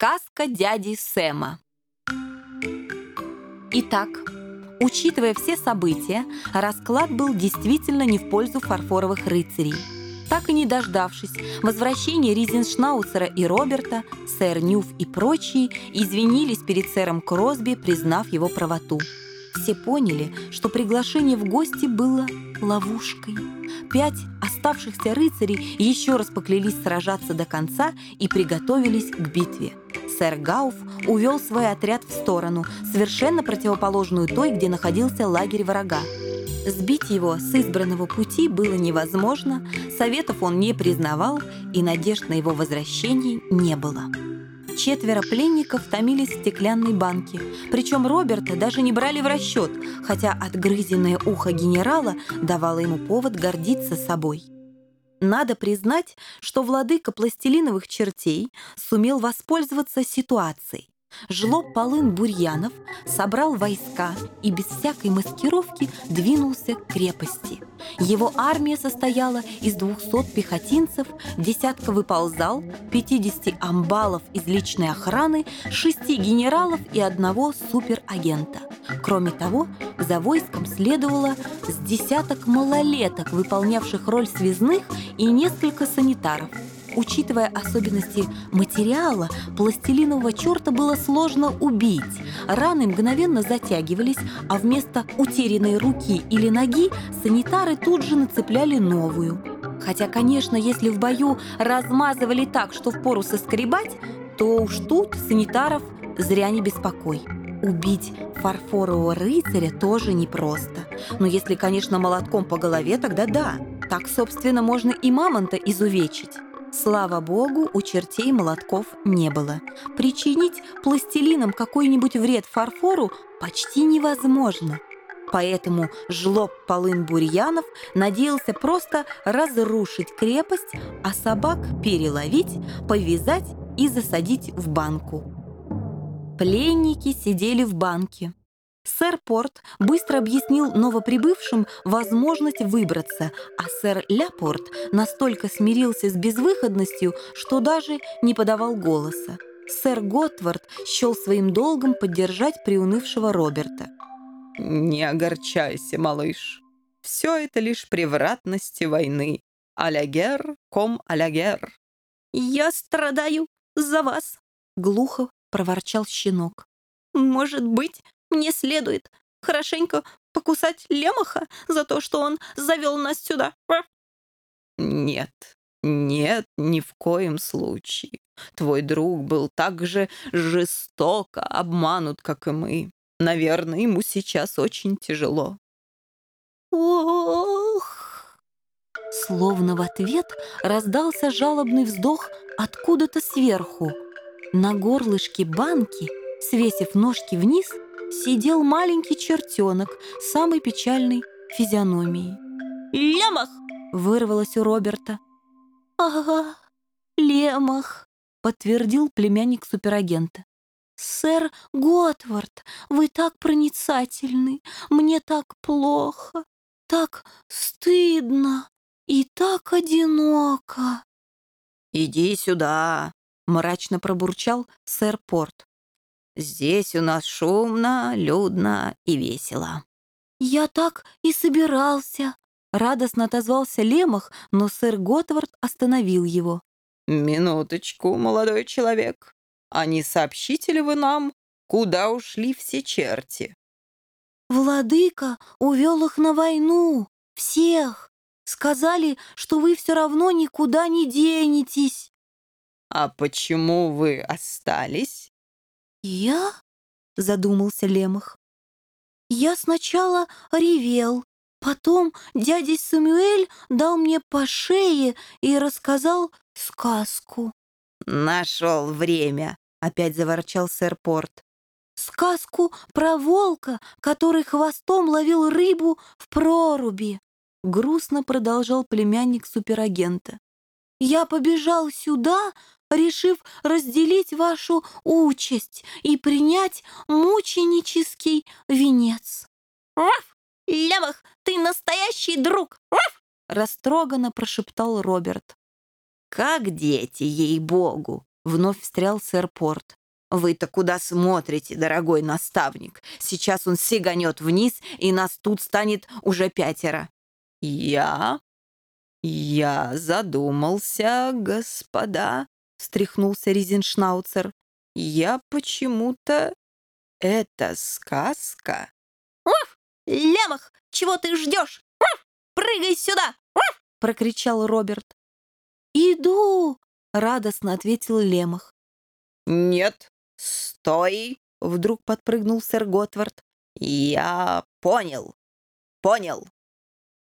Сказка дяди Сэма. Итак, учитывая все события, расклад был действительно не в пользу фарфоровых рыцарей. Так и не дождавшись возвращения Ризеншнауцера и Роберта, сэр Нюф и прочие извинились перед сэром Кросби, признав его правоту. Все поняли, что приглашение в гости было ловушкой. Пять оставшихся рыцарей еще раз поклялись сражаться до конца и приготовились к битве. Сэр Гауф увел свой отряд в сторону, совершенно противоположную той, где находился лагерь врага. Сбить его с избранного пути было невозможно, советов он не признавал, и надежд на его возвращение не было. Четверо пленников томились в стеклянной банке, причем Роберта даже не брали в расчет, хотя отгрызенное ухо генерала давало ему повод гордиться собой. Надо признать, что владыка пластилиновых чертей сумел воспользоваться ситуацией. Жлоб Полын Бурьянов собрал войска и без всякой маскировки двинулся к крепости. Его армия состояла из 200 пехотинцев, десятка выползал, 50 амбалов из личной охраны, шести генералов и одного суперагента. Кроме того, за войском следовало с десяток малолеток, выполнявших роль связных, и несколько санитаров – Учитывая особенности материала, пластилинового черта было сложно убить. Раны мгновенно затягивались, а вместо утерянной руки или ноги санитары тут же нацепляли новую. Хотя, конечно, если в бою размазывали так, что впору соскребать, то уж тут санитаров зря не беспокой. Убить фарфорового рыцаря тоже непросто. Но если, конечно, молотком по голове, тогда да. Так, собственно, можно и мамонта изувечить. Слава богу, у чертей молотков не было. Причинить пластилином какой-нибудь вред фарфору почти невозможно. Поэтому жлоб Полын Бурьянов надеялся просто разрушить крепость, а собак переловить, повязать и засадить в банку. Пленники сидели в банке. Сэр Порт быстро объяснил новоприбывшим возможность выбраться, а сэр Ляпорт настолько смирился с безвыходностью, что даже не подавал голоса. Сэр Готвард счел своим долгом поддержать приунывшего Роберта. «Не огорчайся, малыш. Все это лишь превратности войны. Алягер ком алягер». «Я страдаю за вас», — глухо проворчал щенок. «Может быть, мне следует хорошенько покусать Лемаха за то, что он завел нас сюда. Нет, нет, ни в коем случае. Твой друг был так же жестоко обманут, как и мы. Наверное, ему сейчас очень тяжело. Ох! Словно в ответ раздался жалобный вздох откуда-то сверху. На горлышке банки, свесив ножки вниз, сидел маленький чертенок с самой печальной физиономией. «Лемах!» — вырвалось у Роберта. «Ага, Лемах!» — подтвердил племянник суперагента. «Сэр Готвард, вы так проницательны, мне так плохо, так стыдно и так одиноко». «Иди сюда!» — мрачно пробурчал сэр Порт. Здесь у нас шумно, людно и весело». «Я так и собирался», — радостно отозвался Лемах, но сэр Готвард остановил его. «Минуточку, молодой человек. А не сообщите ли вы нам, куда ушли все черти?» «Владыка увел их на войну, всех. Сказали, что вы все равно никуда не денетесь». «А почему вы остались?» «Я?» — задумался Лемах. «Я сначала ревел, потом дядя Самуэль дал мне по шее и рассказал сказку». «Нашел время», — опять заворчал сэр Порт. «Сказку про волка, который хвостом ловил рыбу в проруби», — грустно продолжал племянник суперагента. «Я побежал сюда, решив разделить вашу участь и принять мученический венец. «Раф! Левах, ты настоящий друг! Раф!» растроганно прошептал Роберт. «Как дети, ей-богу!» Вновь встрял сэр Порт. «Вы-то куда смотрите, дорогой наставник? Сейчас он сиганет вниз, и нас тут станет уже пятеро». «Я? Я задумался, господа», — встряхнулся Ризеншнауцер. «Я почему-то... Это сказка». «Уф! Лямах! Чего ты ждешь? Уф! Прыгай сюда!» Уф! — прокричал Роберт. «Иду!» — радостно ответил Лемах. «Нет, стой!» — вдруг подпрыгнул сэр Готвард. «Я понял, понял.